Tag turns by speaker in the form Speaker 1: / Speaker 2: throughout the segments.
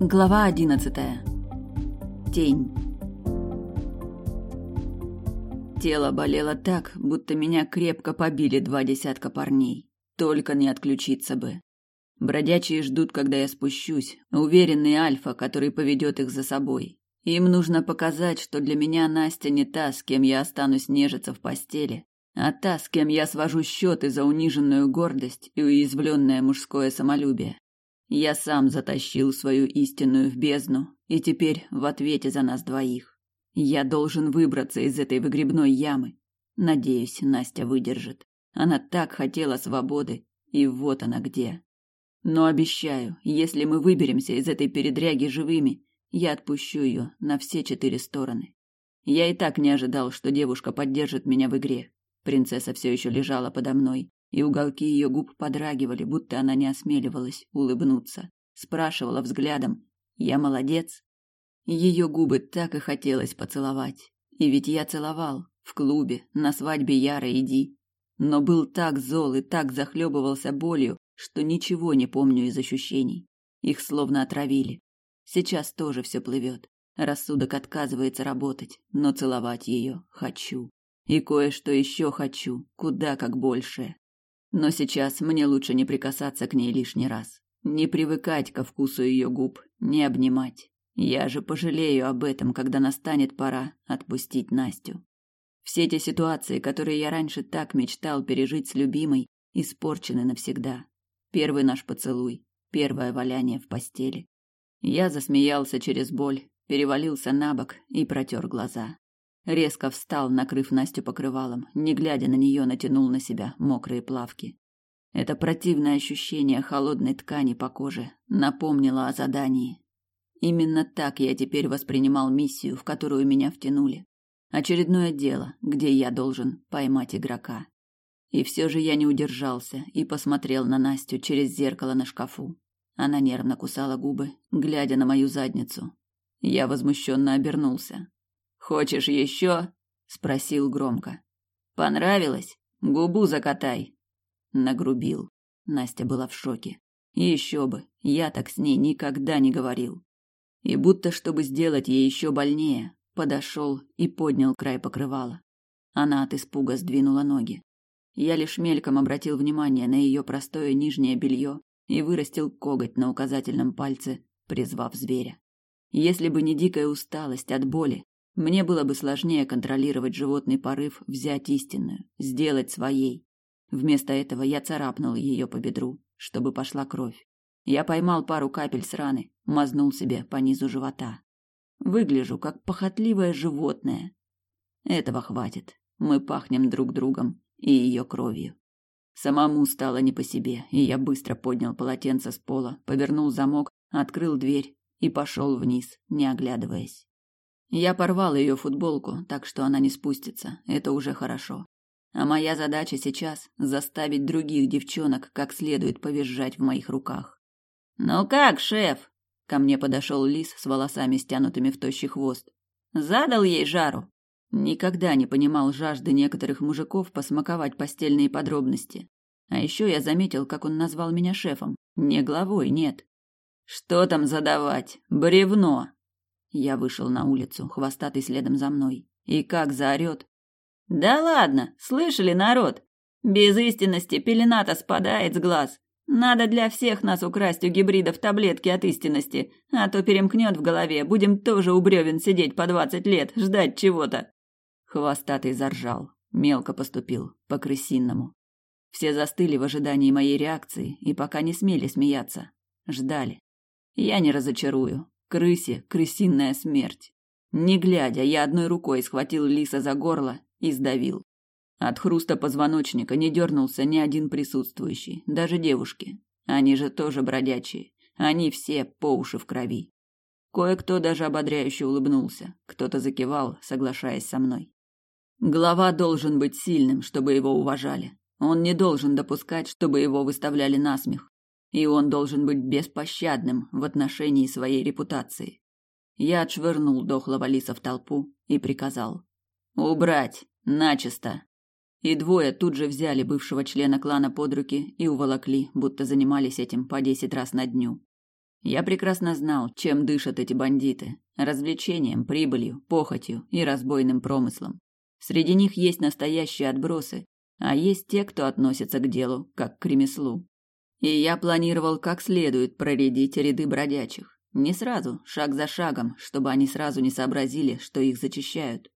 Speaker 1: Глава одиннадцатая. Тень. Тело болело так, будто меня крепко побили два десятка парней. Только не отключиться бы. Бродячие ждут, когда я спущусь, уверенный Альфа, который поведет их за собой. Им нужно показать, что для меня Настя не та, с кем я останусь нежиться в постели, а та, с кем я свожу счеты за униженную гордость и уязвленное мужское самолюбие. Я сам затащил свою истинную в бездну, и теперь в ответе за нас двоих. Я должен выбраться из этой выгребной ямы. Надеюсь, Настя выдержит. Она так хотела свободы, и вот она где. Но обещаю, если мы выберемся из этой передряги живыми, я отпущу ее на все четыре стороны. Я и так не ожидал, что девушка поддержит меня в игре. Принцесса все еще лежала подо мной, и уголки ее губ подрагивали, будто она не осмеливалась улыбнуться. Спрашивала взглядом: "Я молодец?" Ее губы так и хотелось поцеловать. И ведь я целовал в клубе, на свадьбе Яры иди, но был так зол и так захлебывался болью, что ничего не помню из ощущений. Их словно отравили. Сейчас тоже все плывет. Рассудок отказывается работать, но целовать ее хочу. И кое-что еще хочу, куда как большее. Но сейчас мне лучше не прикасаться к ней лишний раз, не привыкать ко вкусу ее губ, не обнимать. Я же пожалею об этом, когда настанет пора отпустить Настю. Все те ситуации, которые я раньше так мечтал пережить с любимой, испорчены навсегда. Первый наш поцелуй, первое валяние в постели. Я засмеялся через боль, перевалился на бок и протер глаза. Резко встал, накрыв Настю покрывалом, не глядя на нее, натянул на себя мокрые плавки. Это противное ощущение холодной ткани по коже напомнило о задании. Именно так я теперь воспринимал миссию, в которую меня втянули. Очередное дело, где я должен поймать игрока. И все же я не удержался и посмотрел на Настю через зеркало на шкафу. Она нервно кусала губы, глядя на мою задницу. Я возмущенно обернулся. Хочешь еще? спросил громко. Понравилось? Губу закатай. Нагрубил. Настя была в шоке. Еще бы, я так с ней никогда не говорил. И будто чтобы сделать ей еще больнее, подошел и поднял край покрывала. Она от испуга сдвинула ноги. Я лишь мельком обратил внимание на ее простое нижнее белье и вырастил коготь на указательном пальце, призвав зверя. Если бы не дикая усталость от боли, мне было бы сложнее контролировать животный порыв взять истинную, сделать своей. Вместо этого я царапнул ее по бедру, чтобы пошла кровь. Я поймал пару капель с раны, мазнул себе по низу живота. Выгляжу как похотливое животное. Этого хватит. Мы пахнем друг другом и ее кровью. Самому стало не по себе, и я быстро поднял полотенце с пола, повернул замок, открыл дверь и пошел вниз, не оглядываясь. Я порвал ее футболку, так что она не спустится. Это уже хорошо. А моя задача сейчас заставить других девчонок как следует повизжать в моих руках. Ну как, шеф? Ко мне подошел лис с волосами стянутыми в тощий хвост. Задал ей жару. Никогда не понимал жажды некоторых мужиков посмаковать постельные подробности. А еще я заметил, как он назвал меня шефом. Не главой, нет. Что там задавать? Бревно. Я вышел на улицу, хвостатый следом за мной. И как заорет. «Да ладно, слышали, народ? Без истинности пелена-то спадает с глаз. Надо для всех нас украсть у гибридов таблетки от истинности, а то перемкнет в голове, будем тоже у бревен сидеть по двадцать лет, ждать чего-то». Хвостатый заржал, мелко поступил, по-крысиному. Все застыли в ожидании моей реакции и пока не смели смеяться. Ждали. Я не разочарую. Крысе крысиная смерть. Не глядя, я одной рукой схватил лиса за горло и сдавил. От хруста позвоночника не дернулся ни один присутствующий, даже девушки. Они же тоже бродячие. Они все по уши в крови. Кое-кто даже ободряюще улыбнулся, кто-то закивал, соглашаясь со мной. Глава должен быть сильным, чтобы его уважали. Он не должен допускать, чтобы его выставляли насмех и он должен быть беспощадным в отношении своей репутации. Я отшвырнул дохлого лиса в толпу и приказал: "Убрать, начисто". И двое тут же взяли бывшего члена клана под руки и уволокли, будто занимались этим по десять раз на дню. Я прекрасно знал, чем дышат эти бандиты: развлечением, прибылью, похотью и разбойным промыслом. Среди них есть настоящие отбросы, а есть те, кто относится к делу как к ремеслу. И я планировал как следует проредить ряды бродячих. Не сразу, шаг за шагом, чтобы они сразу не сообразили, что их зачищают.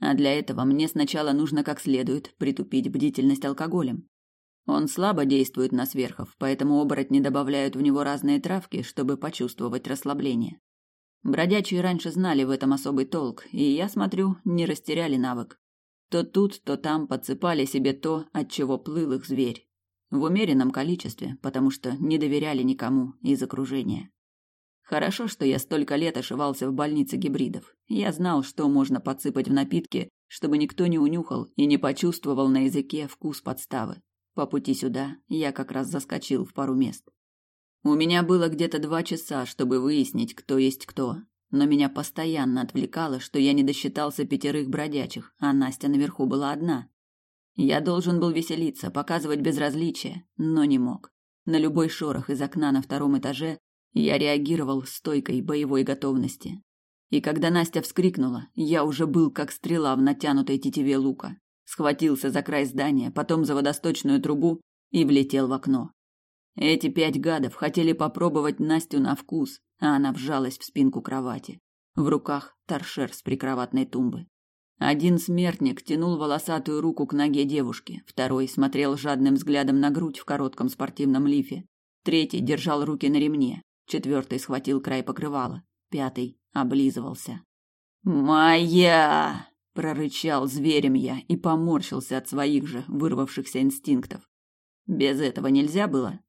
Speaker 1: А для этого мне сначала нужно как следует притупить бдительность алкоголем. Он слабо действует на сверхов, поэтому оборотни добавляют в него разные травки, чтобы почувствовать расслабление. Бродячие раньше знали в этом особый толк, и, я смотрю, не растеряли навык. То тут, то там подсыпали себе то, от чего плыл их зверь. В умеренном количестве, потому что не доверяли никому из окружения. Хорошо, что я столько лет ошивался в больнице гибридов. Я знал, что можно подсыпать в напитки, чтобы никто не унюхал и не почувствовал на языке вкус подставы. По пути сюда я как раз заскочил в пару мест. У меня было где-то два часа, чтобы выяснить, кто есть кто, но меня постоянно отвлекало, что я не досчитался пятерых бродячих, а Настя наверху была одна. Я должен был веселиться, показывать безразличие, но не мог. На любой шорох из окна на втором этаже я реагировал стойкой боевой готовности. И когда Настя вскрикнула, я уже был как стрела в натянутой тетиве лука. Схватился за край здания, потом за водосточную трубу и влетел в окно. Эти пять гадов хотели попробовать Настю на вкус, а она вжалась в спинку кровати. В руках торшер с прикроватной тумбы. Один смертник тянул волосатую руку к ноге девушки, второй смотрел жадным взглядом на грудь в коротком спортивном лифе, третий держал руки на ремне, Четвертый схватил край покрывала, пятый облизывался. «Моя!» – прорычал зверем я и поморщился от своих же вырвавшихся инстинктов. Без этого нельзя было.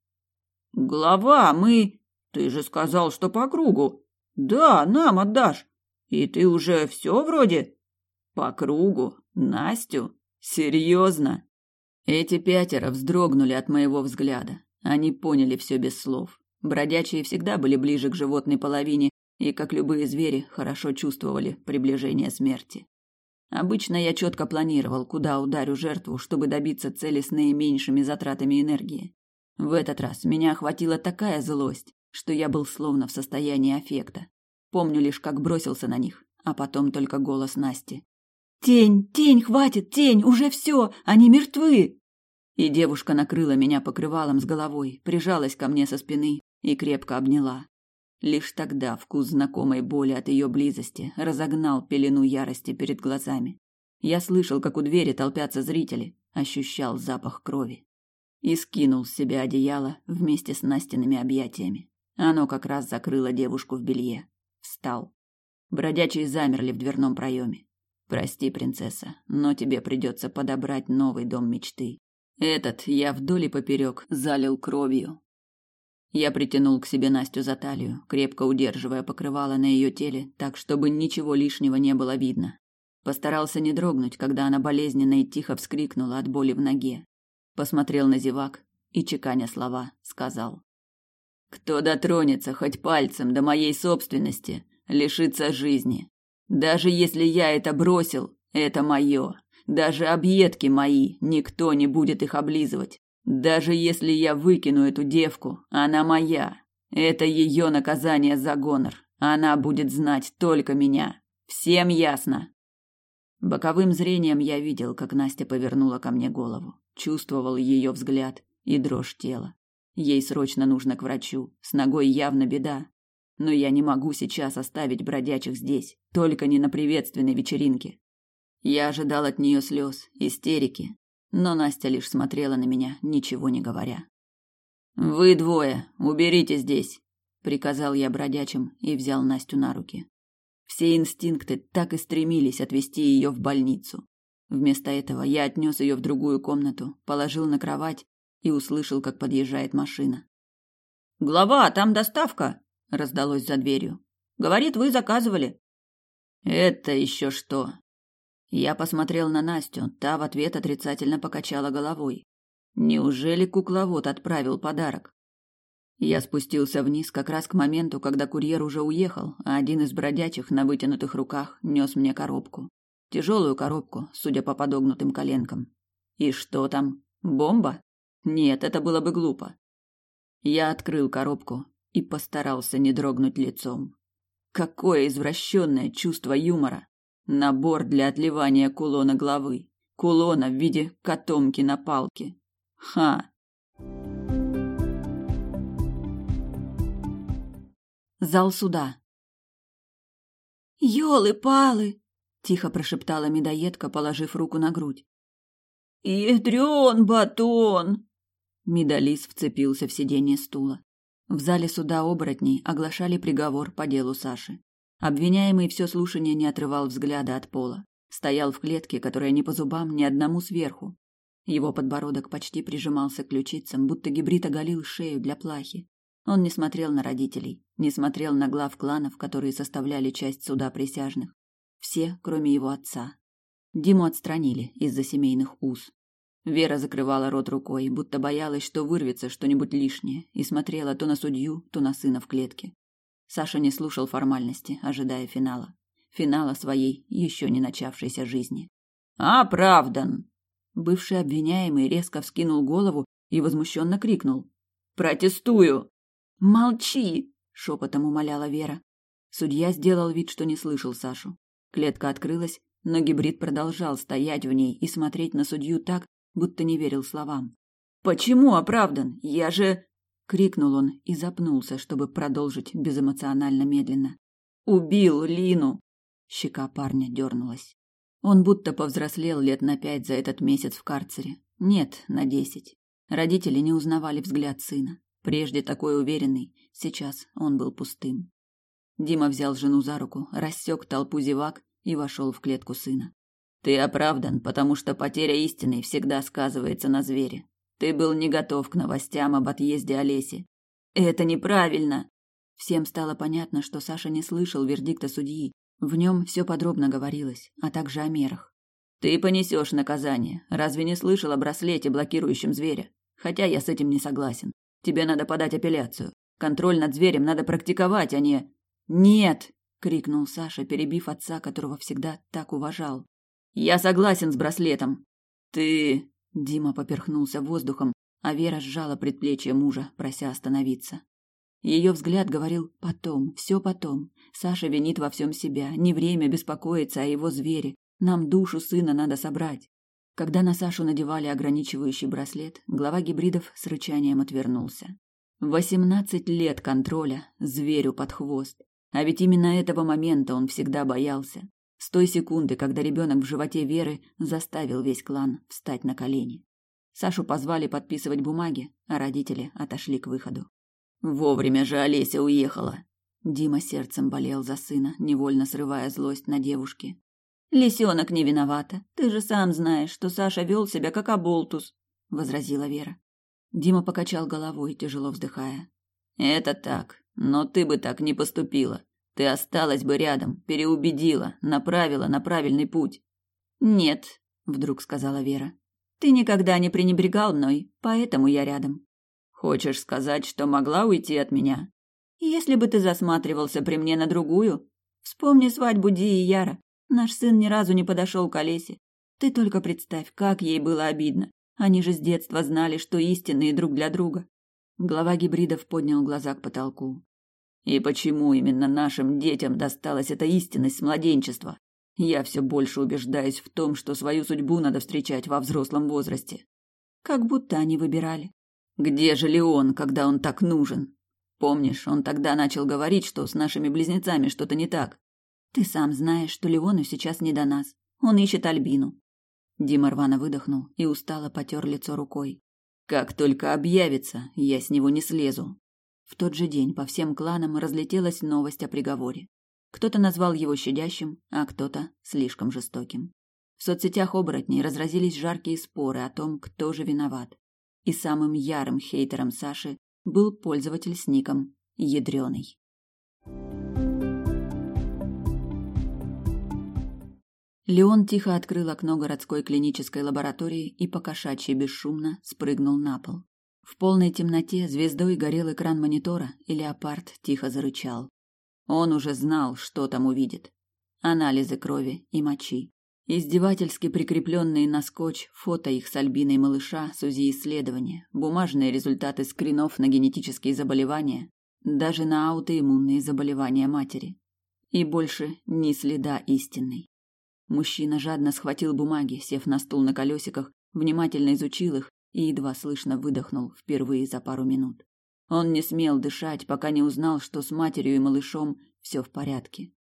Speaker 1: «Глава, мы...» «Ты же сказал, что по кругу». «Да, нам отдашь. И ты уже все вроде...» «По кругу? Настю? Серьезно?» Эти пятеро вздрогнули от моего взгляда. Они поняли все без слов. Бродячие всегда были ближе к животной половине и, как любые звери, хорошо чувствовали приближение смерти. Обычно я четко планировал, куда ударю жертву, чтобы добиться цели с наименьшими затратами энергии. В этот раз меня охватила такая злость, что я был словно в состоянии аффекта. Помню лишь, как бросился на них, а потом только голос Насти. «Тень, тень, хватит, тень, уже все, они мертвы!» И девушка накрыла меня покрывалом с головой, прижалась ко мне со спины, и крепко обняла. Лишь тогда вкус знакомой боли от ее близости разогнал пелену ярости перед глазами. Я слышал, как у двери толпятся зрители, ощущал запах крови. И скинул с себя одеяло вместе с Настиными объятиями. Оно как раз закрыло девушку в белье. Встал. Бродячие замерли в дверном проеме. Прости, принцесса, но тебе придется подобрать новый дом мечты. Этот я вдоль и поперек залил кровью, я притянул к себе Настю за талию, крепко удерживая покрывало на ее теле, так чтобы ничего лишнего не было видно. Постарался не дрогнуть, когда она болезненно и тихо вскрикнула от боли в ноге. Посмотрел на зевак и, чеканя слова, сказал. «Кто дотронется хоть пальцем до моей собственности, лишится жизни. Даже если я это бросил, это мое. Даже объедки мои, никто не будет их облизывать. Даже если я выкину эту девку, она моя. Это ее наказание за гонор. Она будет знать только меня. Всем ясно. Боковым зрением я видел, как Настя повернула ко мне голову, чувствовал ее взгляд и дрожь тела. Ей срочно нужно к врачу, с ногой явно беда. Но я не могу сейчас оставить бродячих здесь, только не на приветственной вечеринке. Я ожидал от нее слез, истерики, но Настя лишь смотрела на меня, ничего не говоря. Вы двое, уберите здесь, приказал я бродячим и взял Настю на руки. Все инстинкты так и стремились отвезти ее в больницу. Вместо этого я отнес ее в другую комнату, положил на кровать и услышал, как подъезжает машина. «Глава, там доставка!» – раздалось за дверью. «Говорит, вы заказывали». «Это еще что?» Я посмотрел на Настю, та в ответ отрицательно покачала головой. Неужели кукловод отправил подарок? Я спустился вниз как раз к моменту, когда курьер уже уехал, а один из бродячих на вытянутых руках нес мне коробку. Тяжелую коробку, судя по подогнутым коленкам. И что там? Бомба? Нет, это было бы глупо. Я открыл коробку и постарался не дрогнуть лицом. Какое извращенное чувство юмора! Набор для отливания кулона головы. Кулона в виде котомки на палке. Ха! Зал суда.
Speaker 2: «Ёлы-палы!»
Speaker 1: — тихо прошептала медоедка, положив руку на грудь.
Speaker 2: «Ядрён батон!»
Speaker 1: Медалис вцепился в сиденье стула. В зале суда оборотней оглашали приговор по делу Саши. Обвиняемый все слушание не отрывал взгляда от пола. Стоял в клетке, которая не по зубам ни одному сверху. Его подбородок почти прижимался к ключицам, будто гибрид оголил шею для плахи. Он не смотрел на родителей, не смотрел на глав кланов, которые составляли часть суда присяжных. Все, кроме его отца. Диму отстранили из-за семейных уз. Вера закрывала рот рукой, будто боялась, что вырвется что-нибудь лишнее, и смотрела то на судью, то на сына в клетке. Саша не слушал формальности, ожидая финала. Финала своей еще не начавшейся жизни. «Оправдан!» Бывший обвиняемый резко вскинул голову и возмущенно крикнул. «Протестую!» «Молчи!» — шепотом умоляла Вера. Судья сделал вид, что не слышал Сашу. Клетка открылась, но гибрид продолжал стоять в ней и смотреть на судью так, будто не верил словам. «Почему оправдан? Я же...» — крикнул он и запнулся, чтобы продолжить безэмоционально медленно. «Убил Лину!» Щека парня дернулась. Он будто повзрослел лет на пять за этот месяц в карцере. Нет, на десять. Родители не узнавали взгляд сына. Прежде такой уверенный, сейчас он был пустым. Дима взял жену за руку, рассек толпу зевак и вошел в клетку сына. Ты оправдан, потому что потеря истины всегда сказывается на звере. Ты был не готов к новостям об отъезде Олеси. Это неправильно. Всем стало понятно, что Саша не слышал вердикта судьи. В нем все подробно говорилось, а также о мерах. Ты понесешь наказание. Разве не слышал о браслете, блокирующем зверя? Хотя я с этим не согласен. Тебе надо подать апелляцию. Контроль над зверем надо практиковать, а не... Нет! крикнул Саша, перебив отца, которого всегда так уважал. Я согласен с браслетом. Ты... Дима поперхнулся воздухом, а Вера сжала предплечье мужа, прося остановиться. Ее взгляд говорил «потом, все потом. Саша винит во всем себя, не время беспокоиться о его звере. Нам душу сына надо собрать». Когда на Сашу надевали ограничивающий браслет, глава гибридов с рычанием отвернулся. Восемнадцать лет контроля, зверю под хвост. А ведь именно этого момента он всегда боялся. С той секунды, когда ребенок в животе Веры заставил весь клан встать на колени. Сашу позвали подписывать бумаги, а родители отошли к выходу. Вовремя же Олеся уехала. Дима сердцем болел за сына, невольно срывая злость на девушке. Лисенок не виновата. Ты же сам знаешь, что Саша вел себя как оболтус, возразила Вера. Дима покачал головой, тяжело вздыхая. Это так, но ты бы так не поступила. Ты осталась бы рядом, переубедила, направила на правильный путь. Нет, вдруг сказала Вера. Ты никогда не пренебрегал мной, поэтому я рядом. Хочешь сказать, что могла уйти от меня? Если бы ты засматривался при мне на другую, вспомни свадьбу Ди и Яра. Наш сын ни разу не подошел к Олесе. Ты только представь, как ей было обидно. Они же с детства знали, что истинные друг для друга. Глава гибридов поднял глаза к потолку. И почему именно нашим детям досталась эта истинность с младенчества? Я все больше убеждаюсь в том, что свою судьбу надо встречать во взрослом возрасте. Как будто они выбирали. Где же Леон, когда он так нужен? Помнишь, он тогда начал говорить, что с нашими близнецами что-то не так. Ты сам знаешь, что Леону сейчас не до нас. Он ищет Альбину. Дима рвано выдохнул и устало потер лицо рукой. Как только объявится, я с него не слезу. В тот же день по всем кланам разлетелась новость о приговоре. Кто-то назвал его щадящим, а кто-то слишком жестоким. В соцсетях оборотней разразились жаркие споры о том, кто же виноват. И самым ярым хейтером Саши был пользователь с ником Ядрёный. Леон тихо открыл окно городской клинической лаборатории и покошачьи бесшумно спрыгнул на пол. В полной темноте звездой горел экран монитора, и леопард тихо зарычал. Он уже знал, что там увидит. Анализы крови и мочи. Издевательски прикрепленные на скотч фото их с Альбиной малыша с УЗИ исследования, бумажные результаты скринов на генетические заболевания, даже на аутоиммунные заболевания матери. И больше ни следа истинной. Мужчина жадно схватил бумаги, сев на стул на колесиках, внимательно изучил их и едва слышно выдохнул впервые за пару минут. Он не смел дышать, пока не узнал, что с матерью и малышом все в порядке.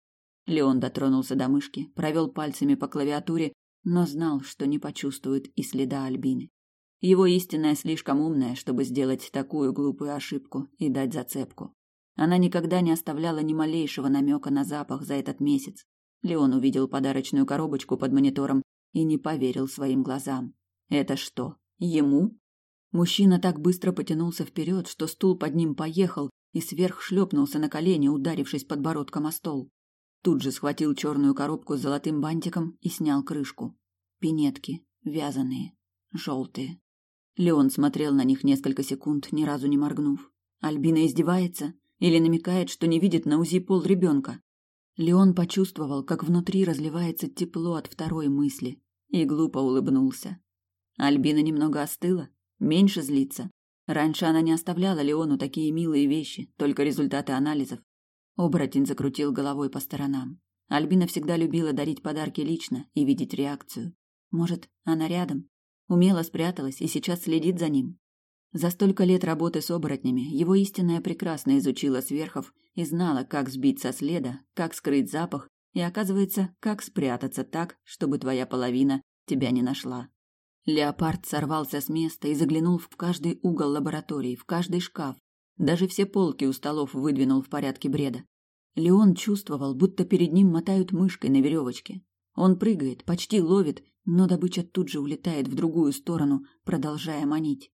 Speaker 1: Леон дотронулся до мышки, провел пальцами по клавиатуре, но знал, что не почувствует и следа Альбины. Его истинная слишком умная, чтобы сделать такую глупую ошибку и дать зацепку. Она никогда не оставляла ни малейшего намека на запах за этот месяц. Леон увидел подарочную коробочку под монитором и не поверил своим глазам. Это что, ему? Мужчина так быстро потянулся вперед, что стул под ним поехал и сверх шлепнулся на колени, ударившись подбородком о стол. Тут же схватил черную коробку с золотым бантиком и снял крышку. Пинетки, вязаные, желтые. Леон смотрел на них несколько секунд, ни разу не моргнув. Альбина издевается или намекает, что не видит на УЗИ пол ребенка. Леон почувствовал, как внутри разливается тепло от второй мысли, и глупо улыбнулся. Альбина немного остыла, меньше злится. Раньше она не оставляла Леону такие милые вещи, только результаты анализов. Оборотень закрутил головой по сторонам. Альбина всегда любила дарить подарки лично и видеть реакцию. Может, она рядом? Умело спряталась и сейчас следит за ним. За столько лет работы с оборотнями его истинная прекрасно изучила сверхов и знала, как сбить со следа, как скрыть запах и, оказывается, как спрятаться так, чтобы твоя половина тебя не нашла. Леопард сорвался с места и заглянул в каждый угол лаборатории, в каждый шкаф, даже все полки у столов выдвинул в порядке бреда. Леон чувствовал, будто перед ним мотают мышкой на веревочке. Он прыгает, почти ловит, но добыча тут же улетает в другую сторону, продолжая манить.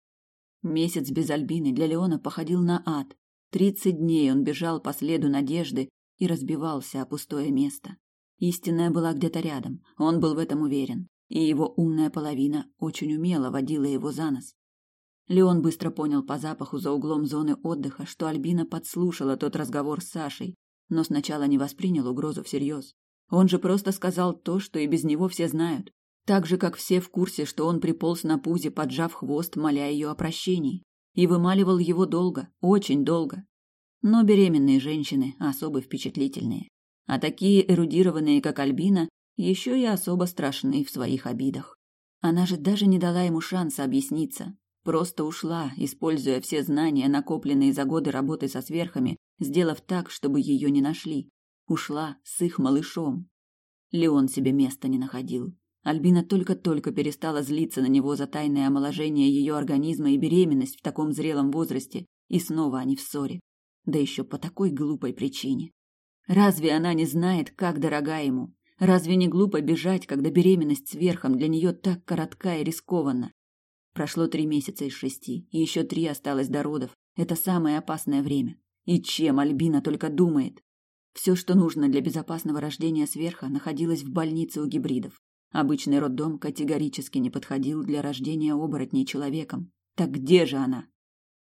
Speaker 1: Месяц без Альбины для Леона походил на ад. Тридцать дней он бежал по следу надежды и разбивался о пустое место. Истинная была где-то рядом, он был в этом уверен, и его умная половина очень умело водила его за нос. Леон быстро понял по запаху за углом зоны отдыха, что Альбина подслушала тот разговор с Сашей, но сначала не воспринял угрозу всерьез. Он же просто сказал то, что и без него все знают. Так же, как все в курсе, что он приполз на пузе, поджав хвост, моля ее о прощении. И вымаливал его долго, очень долго. Но беременные женщины особо впечатлительные. А такие эрудированные, как Альбина, еще и особо страшны в своих обидах. Она же даже не дала ему шанса объясниться. Просто ушла, используя все знания, накопленные за годы работы со сверхами, сделав так, чтобы ее не нашли. Ушла с их малышом. Леон себе места не находил. Альбина только-только перестала злиться на него за тайное омоложение ее организма и беременность в таком зрелом возрасте, и снова они в ссоре. Да еще по такой глупой причине. Разве она не знает, как дорога ему? Разве не глупо бежать, когда беременность сверхом для нее так коротка и рискованна? Прошло три месяца из шести, и еще три осталось до родов. Это самое опасное время. И чем Альбина только думает? Все, что нужно для безопасного рождения сверха, находилось в больнице у гибридов. Обычный роддом категорически не подходил для рождения оборотней человеком. Так где же она?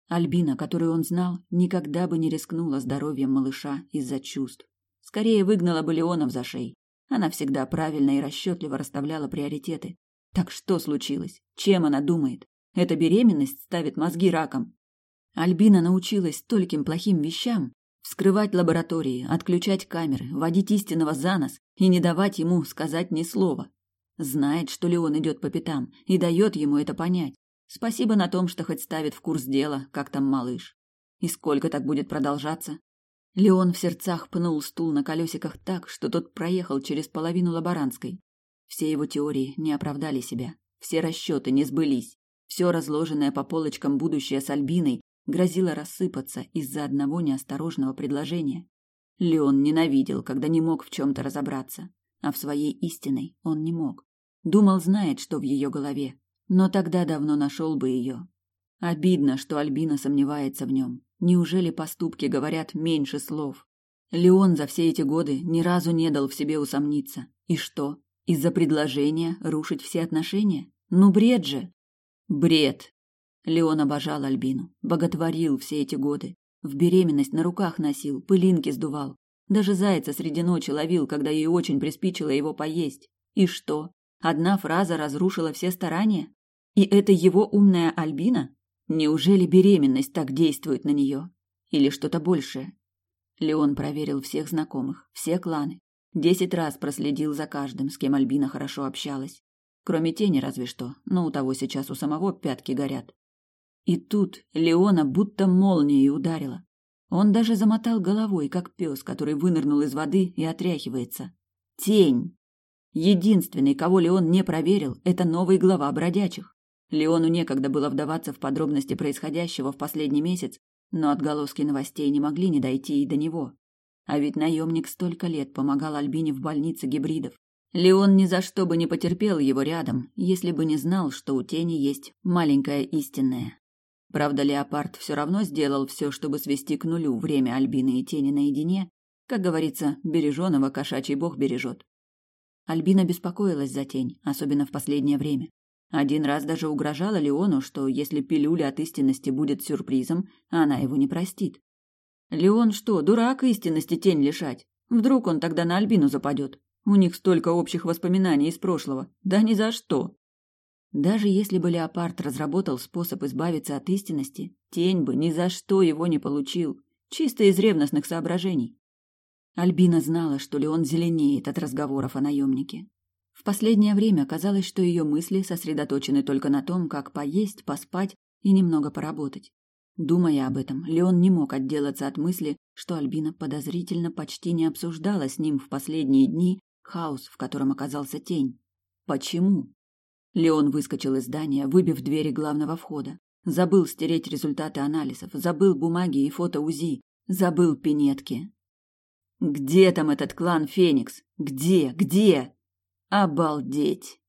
Speaker 1: Альбина, которую он знал, никогда бы не рискнула здоровьем малыша из-за чувств. Скорее выгнала бы Леонов за шеи. Она всегда правильно и расчетливо расставляла приоритеты. Так что случилось? Чем она думает? Эта беременность ставит мозги раком. Альбина научилась стольким плохим вещам, вскрывать лаборатории, отключать камеры, водить истинного за нос и не давать ему сказать ни слова. Знает, что Леон идет по пятам, и дает ему это понять. Спасибо на том, что хоть ставит в курс дела, как там малыш. И сколько так будет продолжаться? Леон в сердцах пнул стул на колесиках так, что тот проехал через половину лаборантской. Все его теории не оправдали себя, все расчеты не сбылись. Все разложенное по полочкам будущее с Альбиной грозило рассыпаться из-за одного неосторожного предложения. Леон ненавидел, когда не мог в чем-то разобраться, а в своей истиной он не мог. Думал, знает, что в ее голове, но тогда давно нашел бы ее. Обидно, что Альбина сомневается в нем. Неужели поступки говорят меньше слов? Леон за все эти годы ни разу не дал в себе усомниться. И что? Из-за предложения рушить все отношения? Ну бред же! Бред! Леон обожал Альбину, боготворил все эти годы. В беременность на руках носил, пылинки сдувал. Даже зайца среди ночи ловил, когда ей очень приспичило его поесть. И что? Одна фраза разрушила все старания? И это его умная Альбина? Неужели беременность так действует на нее? Или что-то большее? Леон проверил всех знакомых, все кланы. Десять раз проследил за каждым, с кем Альбина хорошо общалась. Кроме тени разве что, но у того сейчас у самого пятки горят. И тут Леона будто молнией ударила. Он даже замотал головой, как пес, который вынырнул из воды и отряхивается. Тень! Единственный, кого Леон не проверил, это новый глава бродячих. Леону некогда было вдаваться в подробности происходящего в последний месяц, но отголоски новостей не могли не дойти и до него. А ведь наемник столько лет помогал Альбине в больнице гибридов. Леон ни за что бы не потерпел его рядом, если бы не знал, что у тени есть маленькая истинная. Правда, Леопард все равно сделал все, чтобы свести к нулю время Альбины и тени наедине. Как говорится, береженого кошачий бог бережет. Альбина беспокоилась за тень, особенно в последнее время. Один раз даже угрожала Леону, что если пилюля от истинности будет сюрпризом, она его не простит. Леон что, дурак истинности тень лишать? Вдруг он тогда на Альбину западет? У них столько общих воспоминаний из прошлого. Да ни за что. Даже если бы Леопард разработал способ избавиться от истинности, тень бы ни за что его не получил, чисто из ревностных соображений. Альбина знала, что Леон зеленеет от разговоров о наемнике. В последнее время казалось, что ее мысли сосредоточены только на том, как поесть, поспать и немного поработать. Думая об этом, Леон не мог отделаться от мысли, что Альбина подозрительно почти не обсуждала с ним в последние дни хаос, в котором оказался тень. Почему? Леон выскочил из здания, выбив двери главного входа. Забыл стереть результаты анализов, забыл бумаги и фото УЗИ, забыл пинетки. Где там этот клан Феникс? Где? Где? Обалдеть!